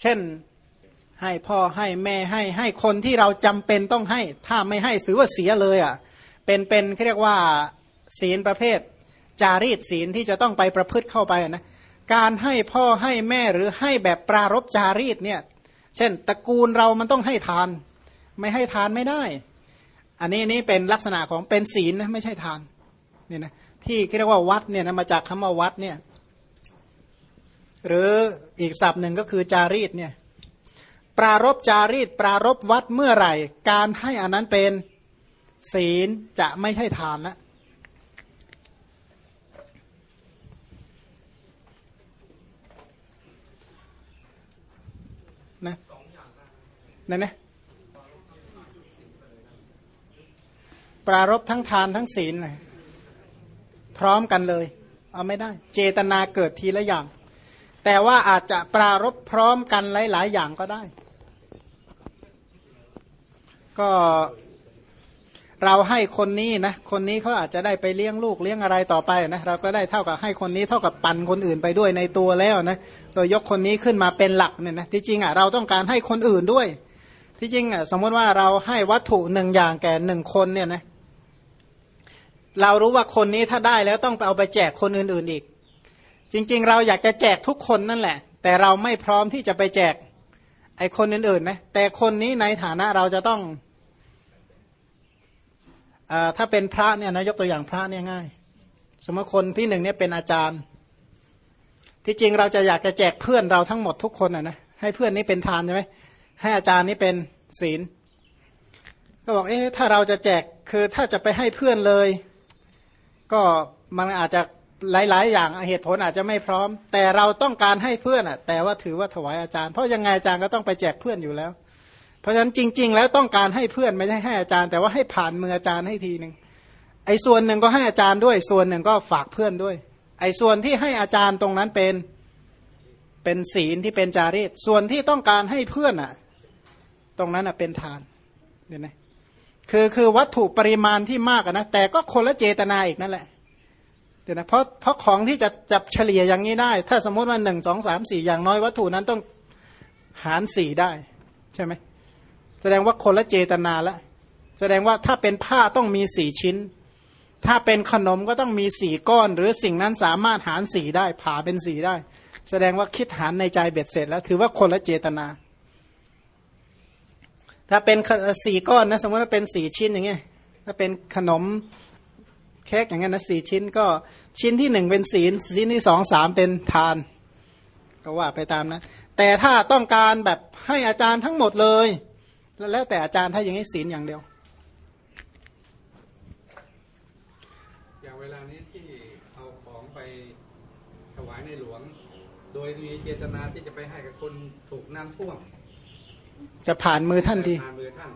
เช่นให้พ่อให้แม่ให้ให้คนที่เราจำเป็นต้องให้ ถ้าไม่ให้ถือว่าเสียเลยอะเป็นเป็นเรียกว่าศีลประเภท จารีตศีลที่จะต้องไปประพฤติเข้าไปนะการให้พ่อให้แม่หรือให้แบบปรารบจารีตเนี่ยเช่นตระกูลเรามันต้องให้ทาน ไม่ให้ทานไม่ได้ อันนี้นี่เป็นลักษณะของเป็นศีลนะไม่ใช่ทานเนี่ยนะที่เรียกว่าวัดเนี่ยนะมาจากคำว่าวัดเนี่ย หรืออีกศัพท์หนึ่งก็คือจารีตเนี่ยปรารบจารีตปรารบวัดเมื่อไหร่ การให้อันนั้นเป็นศีลจะไม่ใช่ทานละนะนั่นนะปรารบทั้งทานทั้งศีลเลยพร้อมกันเลย เอาไม่ได้ เจตนาเกิดทีละอย่าง แต่ว่าอาจจะปรารบพร้อมกันหลาย ๆ อย่างก็ได้ ก็เราให้คนนี้นะ คนนี้เขาอาจจะได้ไปเลี้ยงลูกเลี้ยงอะไรต่อไปนะ เราก็ได้เท่ากับให้คนนี้เท่ากับปันคนอื่นไปด้วยในตัวแล้วนะ โดยยกคนนี้ขึ้นมาเป็นหลักเนี่ยนะ ที่จริงอะเราต้องการให้คนอื่นด้วย ที่จริงอะสมมติว่าเราให้วัตถุหนึ่งอย่างแก่หนึ่งคนเนี่ยนะ เรารู้ว่าคนนี้ถ้าได้แล้วต้องไปเอาไปแจกคนอื่น ๆ อีก จริง ๆ เราอยากจะแจกทุกคนนั่นแหละ แต่เราไม่พร้อมที่จะไปแจกไอ้คนอื่นๆนะแต่คนนี้ในฐานะเราจะต้องถ้าเป็นพระเนี่ยนะยกตัวอย่างพระเนี่ยง่าย สมมติคนที่หนึ่งเนี่ยเป็นอาจารย์ ที่จริงเราจะอยากจะแจกเพื่อนเราทั้งหมดทุกคนอะนะให้เพื่อนนี้เป็นทานใช่ไหมให้อาจารย์นี้เป็นศีล ก็บอกเอ๊ะถ้าเราจะแจกคือถ้าจะไปให้เพื่อนเลย ก็มันอาจจะ หลาย ๆ อย่างเหตุผลอาจจะไม่พร้อม แต่เราต้องการให้เพื่อนอะ แต่ว่าถือว่าถวายอาจารย์ เพราะยังไงอาจารย์ก็ต้องไปแจกเพื่อนอยู่แล้ว เพราะฉะนั้นจริง ๆ แล้วต้องการให้เพื่อนไม่ใช่ให้อาจารย์ แต่ว่าให้ผ่านมืออาจารย์ให้ทีหนึ่งไอ้ส่วนหนึ่งก็ให้อาจารย์ด้วย ส่วนหนึ่งก็ฝากเพื่อนด้วย ไอ้ส่วนที่ให้อาจารย์ตรงนั้นเป็นเป็นศีลที่เป็นจารีตส่วนที่ต้องการให้เพื่อนอะ ตรงนั้นอะเป็นทานเห็นไหมคือคือวัตถุปริมาณที่มากนะแต่ก็คนละเจตนาอีกนั่นแหละ เดี๋ยวนะเพราะเพราะของที่จะจับเฉลี่ยอย่างนี้ได้ ถ้าสมมติว่าหนึ่งสองสามสี่อย่างน้อยวัตถุนั้นต้องหารสี่ได้ใช่ไหมแสดงว่าคนละเจตนาละแสดงว่าถ้าเป็นผ้าต้องมีสี่ชิ้น ถ้าเป็นขนมก็ต้องมีสี่ก้อน หรือสิ่งนั้นสามารถหารสี่ได้ผ่าเป็นสี่ได้ แสดงว่าคิดหารในใจเบ็ดเสร็จแล้ว ถือว่าคนละเจตนา ถ้าเป็นสี่ก้อนนะสมมติว่าเป็นสี่ชิ้นอย่างเงี้ยถ้าเป็นขนม เค้กอย่างเงี้ยนะสี่ชิ้นก็ชิ้นที่หนึ่งเป็นศีลชิ้นที่สองสามเป็นทาน ก็ว่าไปตามนะ แต่ถ้าต้องการแบบให้อาจารย์ทั้งหมดเลย แล้วแต่อาจารย์ถ้าอย่างนี้ศีลอย่างเดียว อย่างเวลานี้ที่เอาของไปถวายในหลวง โดยมีเจตนาที่จะไปให้กับคนถูกน้ำท่วมจะผ่านมือท่านดีผ่านมือท่าน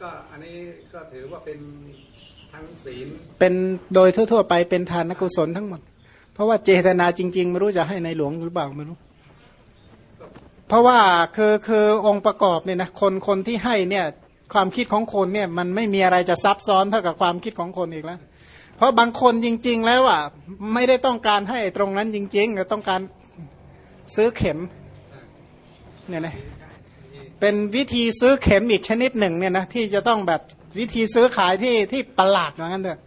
ก็อันนี้ก็ถือว่าเป็น ทั้งศีลเป็นโดยทั่วๆไปเป็นทานกุศลทั้งหมด เพราะว่าเจตนาจริง ๆ ไม่รู้จะให้ในหลวงหรือเปล่าไม่รู้ เพราะว่าคือคือองค์ประกอบเนี่ยนะคนคนที่ให้เนี่ยความคิดของคนเนี่ยมันไม่มีอะไรจะซับซ้อนเท่ากับความคิดของคนอีกแล้ว เพราะบางคนจริง ๆ แล้วอะไม่ได้ต้องการให้ตรงนั้นจริงๆต้องการซื้อเข็มเนี่ยนะเป็นวิธีซื้อเข็มอีกชนิดหนึ่งเนี่ยนะที่จะต้องแบบ วิธีซื้อขายที่ที่ประหลาดเหมือนกันเถอะ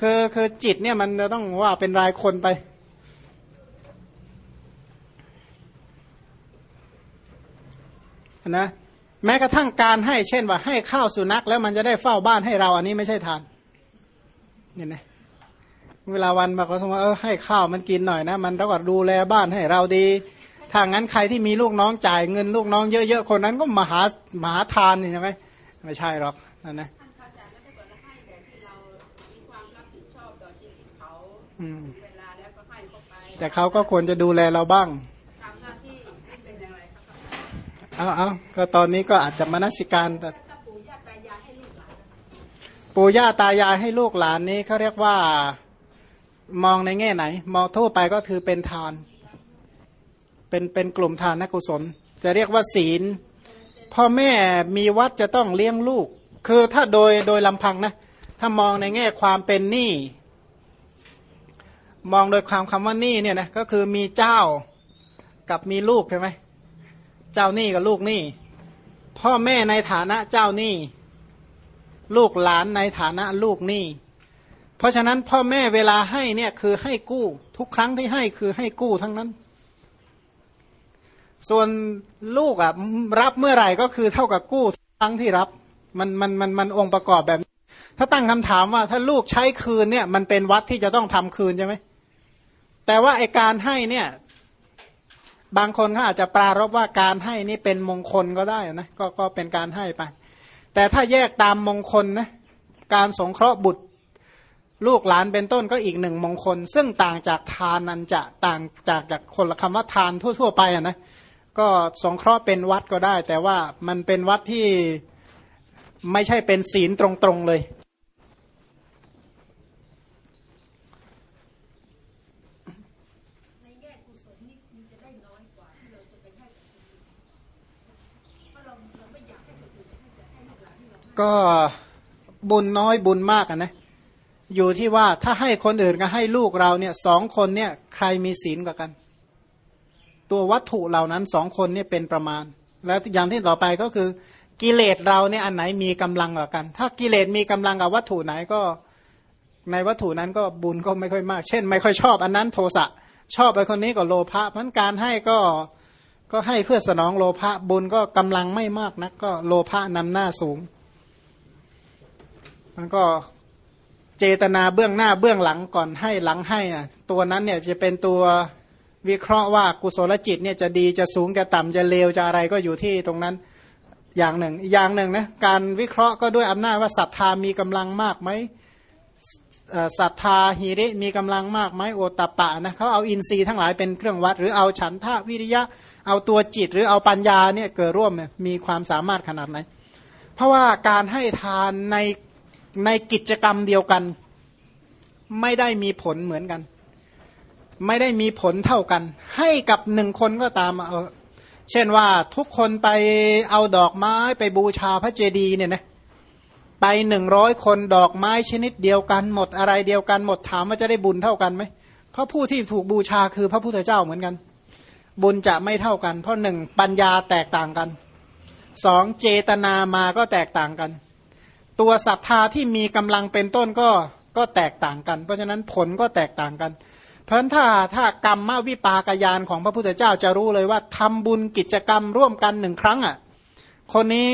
คือคือจิตเนี่ยมันจะต้องว่าเป็นรายคนไป นะแม้กระทั่งการให้เช่นว่าให้ข้าวสุนัขแล้วมันจะได้เฝ้าบ้านให้เราอันนี้ไม่ใช่ทานเนี่ยนะเวลาวันบอกว่าสมมติเออให้ข้าวมันกินหน่อยนะ มันเราก็ดูแลบ้านให้เราดีถ้างั้นใครที่มีลูกน้องจ่ายเงินลูกน้องเยอะๆคนนั้นก็มหามหาทานใช่ไหมไม่ใช่หรอก นั่นนะแต่เขาก็ควรจะดูแลเราบ้างเอาเอาก็ตอนนี้ก็อาจจะมานัสิการแต่ปู่ย่าตายายให้ลูกหลานนี้เขาเรียกว่ามองในแง่ไหน มองทั่วไปก็คือเป็นทาน เป็นเป็นกลุ่มทานนักกุศล จะเรียกว่าศีลพ่อแม่มีวัดจะต้องเลี้ยงลูก คือถ้าโดยโดยลำพังนะถ้ามองในแง่ความเป็นหนี้มองโดยความคำว่าหนี้เนี่ยนะก็คือมีเจ้ากับมีลูกใช่ไหมเจ้าหนี้กับลูกหนี้พ่อแม่ในฐานะเจ้าหนี้ลูกหลานในฐานะลูกหนี้เพราะฉะนั้นพ่อแม่เวลาให้เนี่ยคือให้กู้ ทุกครั้งที่ให้คือให้กู้ทั้งนั้น ส่วนลูกอะรับเมื่อไหร่ก็คือเท่ากับกู้ครั้งที่รับ มันมันมันมันองค์ประกอบแบบนี้ถ้าตั้งคำถามว่า ถ้าลูกใช้คืนเนี่ย มันเป็นวัดที่จะต้องทำคืนใช่ไหมแต่ว่าไอการให้เนี่ย บางคนเขาอาจจะปรารบว่าการให้นี่เป็นมงคลก็ได้นะก็ก็เป็นการให้ไป แต่ถ้าแยกตามมงคลนะการสงเคราะห์บุตรลูกหลานเป็นต้นก็อีกหนึ่งมงคล ซึ่งต่างจากทานนันจะต่างจากจากคนละคำว่าทานทั่ว ๆ ไปอะนะก็สงเคราะห์เป็นวัดก็ได้ แต่ว่ามันเป็นวัดที่ ไม่ใช่เป็นศีลตรงๆเลย ก็บุญน้อยบุญมากนะ อยู่ที่ว่าถ้าให้คนอื่นก็ให้ลูกเราเนี่ยสองคนเนี่ย ใครมีศีลกว่ากัน ตัววัตถุเหล่านั้นสองคนเนี่ยเป็นประมาณ แล้วอย่างที่ต่อไปก็คือ กิเลสเราเนี่ยอันไหนมีกำลังกว่ากัน ถ้ากิเลสมีกำลังกับวัตถุไหนก็ ในวัตถุนั้นก็บุญก็ไม่ค่อยมาก เช่น ไม่ค่อยชอบอันนั้นโทสะชอบไปคนนี้ก็โลภะมันการให้ก็ก็ให้เพื่อสนองโลภะบุญก็กำลังไม่มากนัก ก็โลภะนำหน้าสูง มันก็เจตนาเบื้องหน้าเบื้องหลังก่อนให้หลังให้อะตัวนั้นเนี่ยจะเป็นตัววิเคราะห์ว่ากุศลจิตเนี่ยจะดีจะสูงจะต่ำจะเลวจะอะไรก็อยู่ที่ตรงนั้น อย่างหนึ่งอย่างหนึ่งนะการวิเคราะห์ก็ด้วยอำนาจว่าศรัทธามีกำลังมากไหมศรัทธาหิริมีกำลังมากไหมโอตปะนะเขาเอาอินทรีย์ทั้งหลายเป็นเครื่องวัด หรือเอาฉันทะวิริยะ เอาตัวจิตหรือเอาปัญญาเนี่ยเกิดร่วมมีความสามารถขนาดไหน เพราะว่าการให้ทานในในกิจกรรมเดียวกัน ไม่ได้มีผลเหมือนกัน ไม่ได้มีผลเท่ากัน ให้กับหนึ่งคนก็ตามเออ เช่นว่าทุกคนไปเอาดอกไม้ไปบูชาพระเจดีย์เนี่ยนะไปหนึ่งร้อยคนดอกไม้ชนิดเดียวกันหมดอะไรเดียวกันหมดถามว่าจะได้บุญเท่ากันไหมเพราะผู้ที่ถูกบูชาคือพระพุทธเจ้าเหมือนกัน บุญจะไม่เท่ากัน เพราะหนึ่งปัญญาแตกต่างกันสองเจตนามาก็แตกต่างกัน ตัวศรัทธาที่มีกำลังเป็นต้นก็ก็แตกต่างกัน เพราะฉะนั้นผลก็แตกต่างกัน เพราะฉะนั้นถ้าถ้ากรรมมาวิปากยานของพระพุทธเจ้าจะรู้เลยว่าทำบุญกิจกรรมร่วมกันหนึ่งครั้งอะคนนี้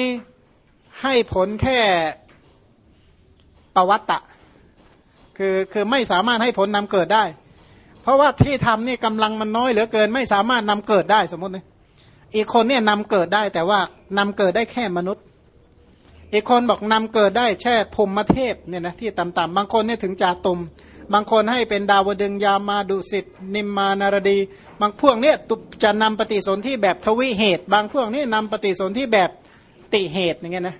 ให้ผลแค่ปวัตตะ คือคือไม่สามารถให้ผลนำเกิดได้ เพราะว่าที่ทำนี่กำลังมันน้อยเหลือเกิน ไม่สามารถนำเกิดได้สมมติเลยอีกคนเนี่ยนำเกิดได้แต่ว่านำเกิดได้แค่มนุษย์ อีกคนบอกนำเกิดได้แช่พรมเทพเนี่ยนะที่ต่ำๆบางคนเนี่ยถึงจาตุม บางคนให้เป็นดาวดึงยามาดุสิตนิมมานารดี บางพวกเนี่ยจะนำปฏิสนธิแบบทวิเหตุ บางพวกนี้นำปฏิสนธิแบบติเหตุอย่างเงี้ยนะ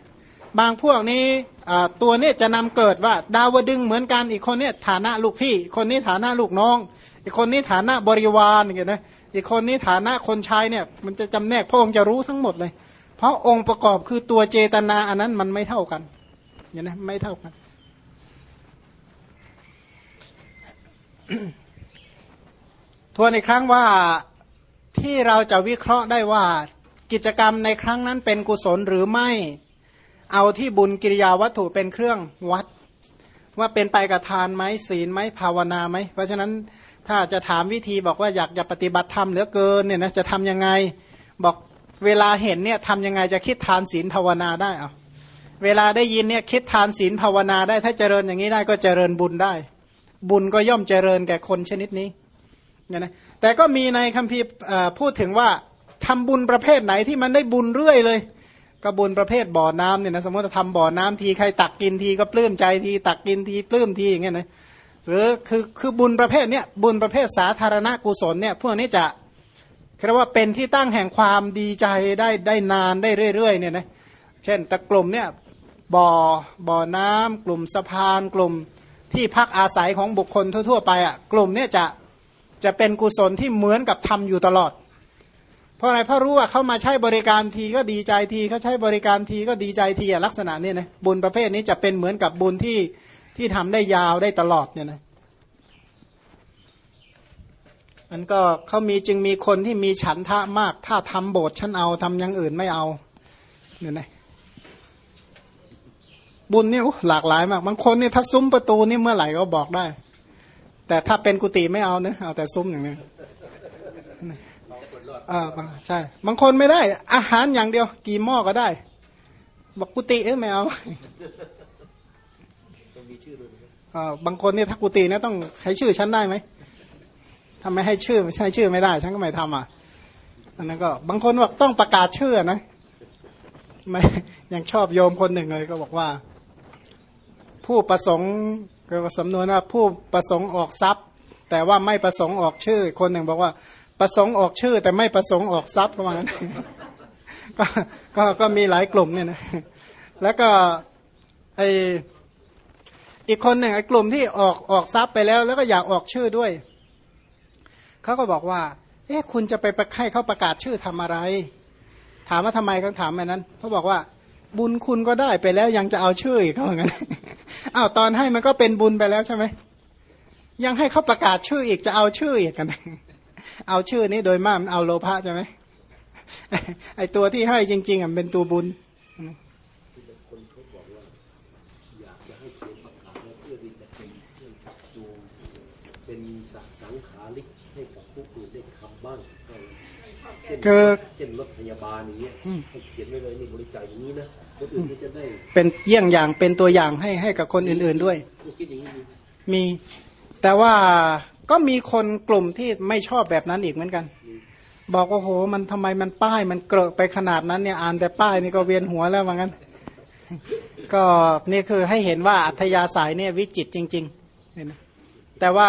บางพวกนี้ตัวเนี่ยจะนำเกิดว่าดาวดึงเหมือนกันอีกคนเนี่ยฐานะลูกพี่ คนนี้ฐานะลูกน้อง อีกคนนี้ฐานะบริวารอย่างเงี้ยนะอีกคนนี้ฐานะคนใช้เนี่ยมันจะจำแนกพระองค์จะรู้ทั้งหมดเลย เพราะองค์ประกอบคือตัวเจตนาอันนั้นมันไม่เท่ากันอย่างนี้ไม่เท่ากัน ทวนอีกครั้งว่าที่เราจะวิเคราะห์ได้ว่ากิจกรรมในครั้งนั้นเป็นกุศลหรือไม่ เอาที่บุญกิริยาวัตถุเป็นเครื่องวัด ว่าเป็นไปกับทานไหมศีลไหมภาวนาไหม เพราะฉะนั้นถ้าจะถามวิธีบอกว่าอยากจะปฏิบัติธรรมเหลือเกินเนี่ยนะจะทำยังไงบอกเวลาเห็นเนี่ยทำยังไงจะคิดทานศีลภาวนาได้เอาเวลาได้ยินเนี่ยคิดทานศีลภาวนาได้ ถ้าเจริญอย่างนี้ได้ก็เจริญบุญได้ บุญก็ย่อมเจริญแก่คนชนิดนี้เนี่ยนะแต่ก็มีในคัมภีร์พูดถึงว่าทำบุญประเภทไหนที่มันได้บุญเรื่อยเลยก็บุญประเภทบ่อน้ำเนี่ยนะสมมติทำบ่อน้ำทีใครตักกินทีก็ปลื้มใจทีตักกินทีปลื้มทีอย่างเงี้ยนะหรือคือคือบุญประเภทเนี้ยบุญประเภทสาธารณกุศลเนี่ยพวกนี้จะเรียกว่าเป็นที่ตั้งแห่งความดีใจได้ได้นานได้เรื่อยๆเนี่ยนะเช่นตะกลุ่มเนี่ยบ่อบ่อน้ำกลุ่มสะพานกลุ่ม ที่พักอาศัยของบุคคลทั่ว ๆ ไปอะกลุ่มเนี่ยจะจะเป็นกุศลที่เหมือนกับทำอยู่ตลอด เพราะอะไรเพราะรู้ว่าเขามาใช้บริการทีก็ดีใจทีเขาใช้บริการทีก็ดีใจทีลักษณะนี้นะบุญประเภทนี้จะเป็นเหมือนกับบุญที่ที่ทำได้ยาวได้ตลอดเนี่ยนะมันก็เขามีจึงมีคนที่มีฉันทะมาก ถ้าทำโบสถ์ฉันเอาทำอย่างอื่นไม่เอาเนี่ยนะ บุญเนี่ยหลากหลายมากบางคนเนี่ยถ้าซุ้มประตูนี่เมื่อไหร่ก็บอกได้ แต่ถ้าเป็นกุฏิไม่เอาเนะเอาแต่ซุ้มอย่างนี้อ่าใช่ บางคนไม่ได้ อาหารอย่างเดียว กี่หม้อก็ได้ บอกกุฏิเอ้ไม่เอาต้องมีชื่อด้วยนะครับอ่าบางคนเนี่ยถ้ากุฏิเนี่ยต้องให้ชื่อฉันได้ไหมทำไมให้ชื่อไม่ใช่ชื่อไม่ได้ ฉันก็ไม่ทำอะอันนั้นก็บางคนบอกต้องประกาศชื่อนะไม่ยังชอบโยมคนหนึ่งเลยก็บอกว่า ผู้ประสงค์ก็สำนวนว่าผู้ประสงค์ออกทรัพย์ แต่ว่าไม่ประสงค์ออกชื่อ คนหนึ่งบอกว่าประสงค์ออกชื่อ แต่ไม่ประสงค์ออกทรัพย์ประมาณนั้นก็ก็มีหลายกลุ่มเนี่ยนะแล้วก็ไออีกคนหนึ่งไอ้กลุ่มที่ออกออกทรัพย์ไปแล้ว แล้วก็อยากออกชื่อด้วยเขาก็บอกว่า เอ๊ะคุณจะไปประให้เขาประกาศชื่อทำอะไร ถามว่าทำไมเขาถามแบบนั้นเขาบอกว่า บุญคุณก็ได้ไปแล้วยังจะเอาชื่ออีกเขาอย่างนั้น อ้าวตอนให้มันก็เป็นบุญไปแล้วใช่ไหมยังให้เขาประกาศชื่ออีกจะเอาชื่ออีกกัน เอาชื่อนี้โดยมากมันเอาโลภะใช่ไหมไอตัวที่ให้จริง ๆอะเป็นตัวบุญ ที่บางคนเขาบอกว่า อยากจะให้เขียนประกาศไว้เพื่อที่จะเป็นเครื่องชักจูงเป็น สัสังขาริกให้กับผู้อื่นได้ทำบ้างเช่นคือเช่นรถพยาบาลอย่างเงี้ยให้เขียนไว้เลยนี่บริจาคอย่างนี้นะคนอื่นก็จะได้ เป็นเยี่ยงอย่างเป็นตัวอย่างให้ให้กับคนอื่นๆด้วยคิดอย่างนี้ดีมี แต่ว่าก็มีคนกลุ่มที่ไม่ชอบแบบนั้นอีกเหมือนกัน บอกว่าโหมันทำไมมันป้ายมันเกลอะไปขนาดนั้นเนี่ยอ่านแต่ป้ายนี่ก็เวียนหัวแล้วว่างั้น ก็นี่คือให้เห็นว่าอัธยาศัยเนี่ยวิจิตรจริงๆเห็นไหมแต่ว่า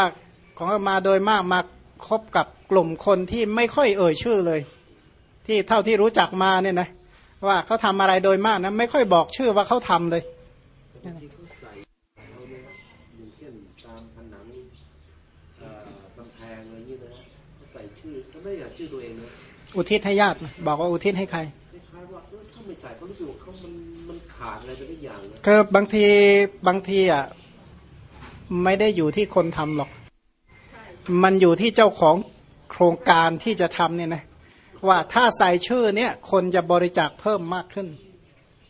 ของอาตมาโดยมากมาคบกับกลุ่มคนที่ไม่ค่อยเอ่ยชื่อเลย ที่เท่าที่รู้จักมาเนี่ยนะว่าเขาทำอะไรโดยมากนะไม่ค่อยบอกชื่อว่าเขาทำเลยบางทีเขาใส่เอาเนี่ยอย่างเช่นตามผนังเอ่อกำแพงอะไรอย่างนี้นะเขาใส่ชื่อเขาไม่อยากชื่อตัวเองนะอุทิศให้ญาตินะบอกว่าอุทิศให้ใครคล้ายๆว่าเออถ้าไม่ใส่เขารู้สึกว่าเขามันมันขาดอะไรไปทุกอย่างนะคือบางทีบางทีอะไม่ได้อยู่ที่คนทำหรอก มันอยู่ที่เจ้าของโครงการที่จะทำเนี่ยนะว่าถ้าใส่ชื่อเนี่ยคนจะบริจาคเพิ่มมากขึ้น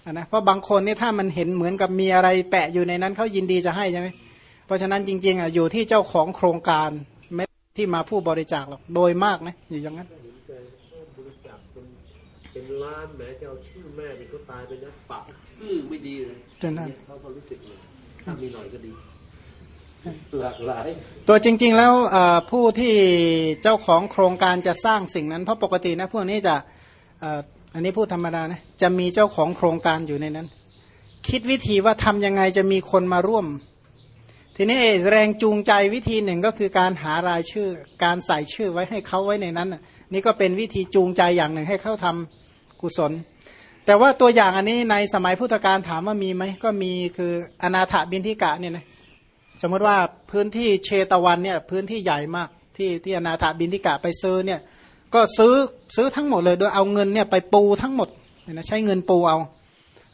อะนะเพราะบางคนนี่ถ้ามันเห็นเหมือนกับมีอะไรแปะอยู่ในนั้นเขายินดีจะให้ใช่ไหมเพราะฉะนั้นจริงๆอะอยู่ที่เจ้าของโครงการไม่ที่มาผู้บริจาคหรอกโดยมากนะอยู่อย่างนั้นเห็นใจเขาบริจาคเป็นเป็นล้านแม้จะเอาชื่อแม่ที่เขาตายไปนะปะชื่อไม่ดีเลยจนนั้นเนี่ยเขาก็รู้สึกเลยถ้ามีหน่อยก็ดี หลากหลาย ตัวจริง ๆ แล้วผู้ที่เจ้าของโครงการจะสร้างสิ่งนั้น เพราะปกตินะพวกนี้จะอันนี้พูดธรรมดานะจะมีเจ้าของโครงการอยู่ในนั้น คิดวิธีว่าทำยังไงจะมีคนมาร่วม ทีนี้แรงจูงใจวิธีหนึ่งก็คือการหารายชื่อ การใส่ชื่อไว้ให้เขาไว้ในนั้นนี่ก็เป็นวิธีจูงใจอย่างหนึ่งให้เขาทำกุศล แต่ว่าตัวอย่างอันนี้ในสมัยพุทธกาลถามว่ามีไหมก็มีคืออนาถบินทิกะเนี่ยนะ สมมติว่าพื้นที่เชตวันเนี่ยพื้นที่ใหญ่มากที่ที่อนาถาบินทิกะไปซื้อเนี่ยก็ซื้อซื้อทั้งหมดเลยโดยเอาเงินเนี่ยไปปูทั้งหมดนะใช้เงินปูเอา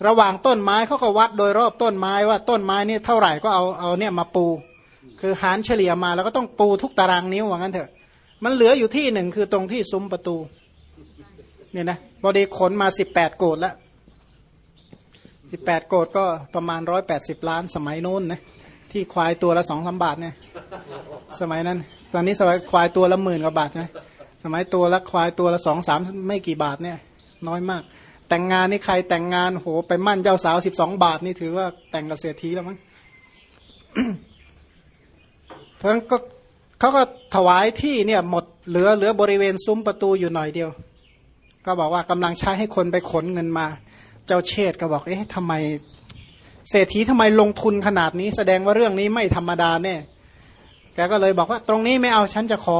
ระหว่างต้นไม้เขาก็วัดโดยรอบต้นไม้ว่าต้นไม้นี่เท่าไหร่ก็เอาเอาเนี่ยมาปู คือหารเฉลี่ยมาแล้วก็ต้องปูทุกตารางนิ้วว่างั้นเถอะ มันเหลืออยู่ที่หนึ่งคือตรงที่ซุ้มประตูเนี่ยนะบอดีขนมาสิบแปดโกดแล้วสิบแปดโกดก็ประมาณร้อยแปดสิบล้านสมัยโน้นนะ ที่ควายตัวละสองสามบาทเนี่ย สมัยนั้น ตอนนี้สมัยควายตัวละหมื่นกว่าบาทใช่ไหมสมัยตัวละควายตัวละสองสามไม่กี่บาทเนี่ย น้อยมาก แต่งงานนี่ใครแต่งงานโหไปมั่นเจ้าสาวสิบสองบาทนี่ถือว่าแต่งกับเศรษฐีแล้วมั้งเพราะฉะนั้นก็เขาก็ถวายที่เนี่ยหมดเหลือเหลือบริเวณซุ้มประตูอยู่หน่อยเดียว ก็บอกว่ากำลังใช้ให้คนไปขนเงินมา เจ้าเชษก็บอก เอ๊ะทำไม เศรษฐีทำไมลงทุนขนาดนี้ แสดงว่าเรื่องนี้ไม่ธรรมดาแน่แกก็เลยบอกว่า ตรงนี้ไม่เอาฉันจะขอ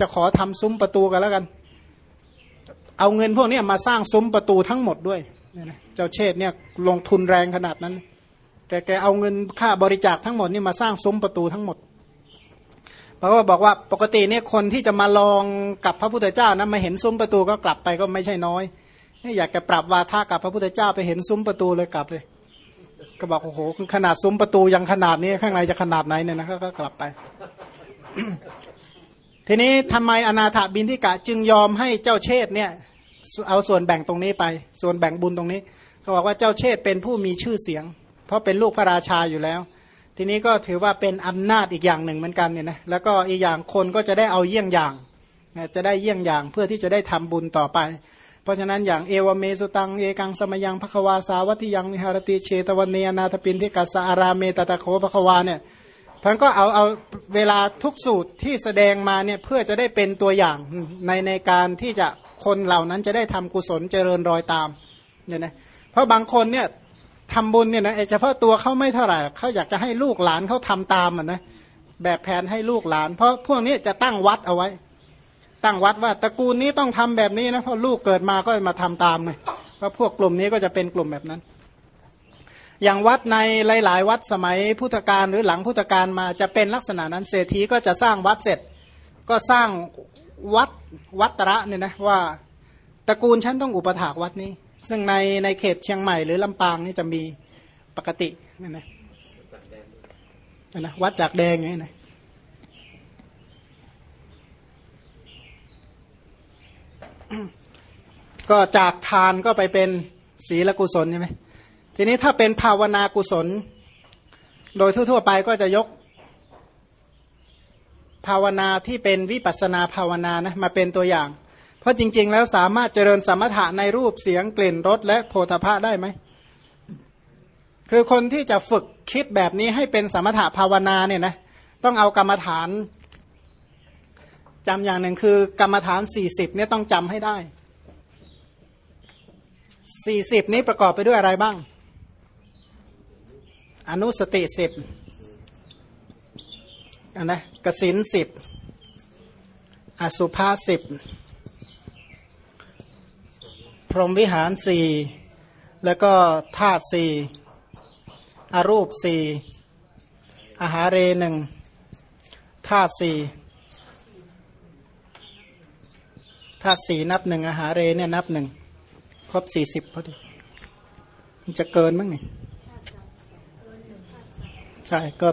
จะขอทำซุ้มประตูกันแล้วกัน เอาเงินพวกนี้มาสร้างซุ้มประตูทั้งหมดด้วยเจ้าเชษ์เนี่ยลงทุนแรงขนาดนั้นแกแกเอาเงินค่าบริจาคทั้งหมดนี่มาสร้างซุ้มประตูทั้งหมดเพราะว่าบอกว่าปกติเนี่ยคนที่จะมาลองกับพระพุทธเจ้านะมาเห็นซุ้มประตูก็กลับไปก็ไม่ใช่น้อยอยากจะปรับวาทากับพระพุทธเจ้าไปเห็นซุ้มประตูเลยกลับเลย ก็บอกโอ้โหขนาดซุ้มประตูยังขนาดนี้ข้างในจะขนาดไหนเนี่ยนะก็ก็กลับไป ทีนี้ทำไมอนาถบินทิกะจึงยอมให้เจ้าเชษเนี่ย เอาส่วนแบ่งตรงนี้ไป ส่วนแบ่งบุญตรงนี้เขาบอกว่าเจ้าเชษเป็นผู้มีชื่อเสียง เพราะเป็นลูกพระราชาอยู่แล้ว ทีนี้ก็ถือว่าเป็นอำนาจอีกอย่างหนึ่งเหมือนกันเนี่ยนะแล้วก็อีกอย่างคนก็จะได้เอาเยี่ยงอย่างจะได้เยี่ยงอย่างเพื่อที่จะได้ทำบุญต่อไป เพราะฉะนั้นอย่างเอวเมสุตังเอกังสมยังภควาสาวัติยังนิหารติเชตวันเนนาถปินทิกัสสาอาราเมตตะโคภควาเนี่ยท่านก็เอาเอาเวลาทุกสูตรที่แสดงมาเนี่ยเพื่อจะได้เป็นตัวอย่างในในการที่จะคนเหล่านั้นจะได้ทำกุศลเจริญรอยตามเนี่ยนะเพราะบางคนเนี่ยทำบุญเนี่ยนะเฉพาะตัวเขาไม่เท่าไหร่เขาอยากจะให้ลูกหลานเขาทำตามอะนะแบบแผนให้ลูกหลาน เพราะพวกนี้จะตั้งวัดเอาไว้ ตั้งวัดว่าตระกูลนี้ต้องทำแบบนี้นะเพราะลูกเกิดมาก็มาทำตามไงเพราะพวกกลุ่มนี้ก็จะเป็นกลุ่มแบบนั้น อย่างวัดในหลาย ๆ วัดสมัยพุทธกาลหรือหลังพุทธกาลมาจะเป็นลักษณะนั้นเศรษฐีก็จะสร้างวัดเสร็จ ก็สร้างวัดวัดตระเนี่ยนะว่าตระกูลฉันต้องอุปถากวัดนี้ ซึ่งในในเขตเชียงใหม่หรือลำปางนี่จะมีปกติเนี่ยนะนะวัดจากแดงอย่างนี้นะ ก็จากทานก็ไปเป็นศีลกุศลใช่ไหมทีนี้ถ้าเป็นภาวนากุศล โดยทั่วๆไปก็จะยกภาวนาที่เป็นวิปัสนาภาวนานะมาเป็นตัวอย่าง เพราะจริง ๆ แล้วสามารถเจริญสมถะในรูปเสียงกลิ่นรสและโพธาภะได้ไหม คือคนที่จะฝึกคิดแบบนี้ให้เป็นสมถะภาวนาเนี่ยนะต้องเอากรรมฐาน จำอย่างหนึ่งคือกรรมฐานสี่สิบเนี่ยต้องจำให้ได้สี่สิบนี้ประกอบไปด้วยอะไรบ้าง อนุสติสิบอันนะกสินสิบอสุภาสิบพรหมวิหารสี่แล้วก็ธาตุสี่อารูปสี่อาหารเรหนึ่งธาตุสี่ ธาตุสี่นับหนึ่งอาหารเรเนี่ยนับหนึ่งครบสี่สิบพอดีมันจะเกินมั้งนี่ใช่ก็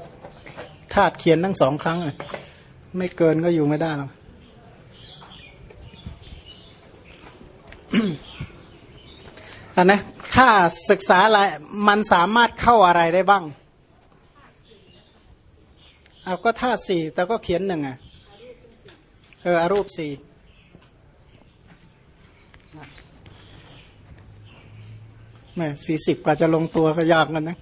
ธาตุเขียนทั้งสองครั้งเลยไม่เกินก็อยู่ไม่ได้หรอกอันนะถ้าศึกษาอะไรมันสามารถเข้าอะไรได้บ้างเอาก็ธาตุสี่แต่ก็เขียนหนึ่งอะเอออรูปสี่ แม่สี่สิบกว่าจะลงตัวก็ยากกันนะ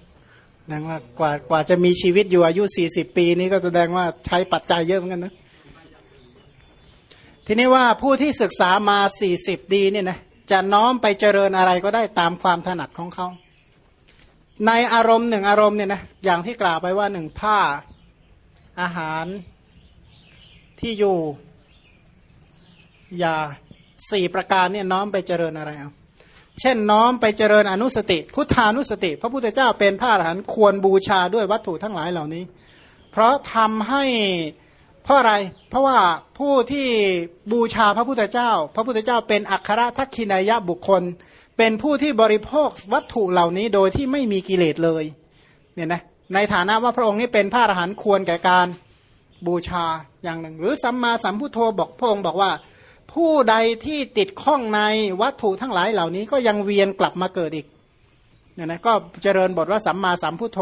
แสดงว่ากว่ากว่าจะมีชีวิตอยู่อายุสี่สิบปีนี้ก็แสดงว่าใช้ปัจจัยเยอะเหมือนกันนะทีนี้ว่าผู้ที่ศึกษามาสี่สิบดีเนี่ยนะจะน้อมไปเจริญอะไรก็ได้ตามความถนัดของเขา ในอารมณ์หนึ่งอารมณ์เนี่ยนะอย่างที่กล่าวไปว่าหนึ่งผ้าอาหารที่อยู่ยาสี่ประการเนี่ยน้อมไปเจริญอะไรเอา เช่นน้อมไปเจริญอนุสติ พุทธานุสติ พระพุทธเจ้าเป็นพระอรหันต์ควรบูชาด้วยวัตถุทั้งหลายเหล่านี้ เพราะทำให้เพราะอะไร เพราะว่าผู้ที่บูชาพระพุทธเจ้า พระพุทธเจ้าเป็นอัครทักขินายะบุคคล เป็นผู้ที่บริโภควัตถุเหล่านี้โดยที่ไม่มีกิเลสเลยเนี่ยนะในฐานะว่าพระองค์นี้เป็นพระอรหันต์ควรแก่การบูชาอย่างหนึ่ง หรือสัมมาสัมพุทโธบอกพระองค์บอกว่า ผู้ใดที่ติดข้องในวัตถุทั้งหลายเหล่านี้ก็ยังเวียนกลับมาเกิดอีกเนี่ยนะก็เจริญบทว่าสัมมาสัมพุทโธ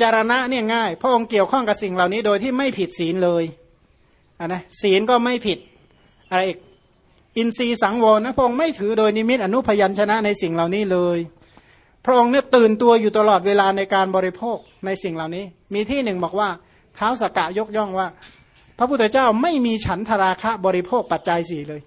จารณะเนี่ยง่าย พระองค์เกี่ยวข้องกับสิ่งเหล่านี้โดยที่ไม่ผิดศีลเลยอะนะศีลก็ไม่ผิดอะไรอีกอินทรีย์สังวรนะพระองค์ไม่ถือโดยนิมิตอนุพยัญชนะในสิ่งเหล่านี้เลย พระองค์เนี่ยตื่นตัวอยู่ตลอดเวลาในการบริโภคในสิ่งเหล่านี้ มีที่หนึ่งบอกว่าเท้าสกกะยกย่องว่า พระพุทธเจ้าไม่มีฉันทราคะบริโภคปัจจัยสี่เลย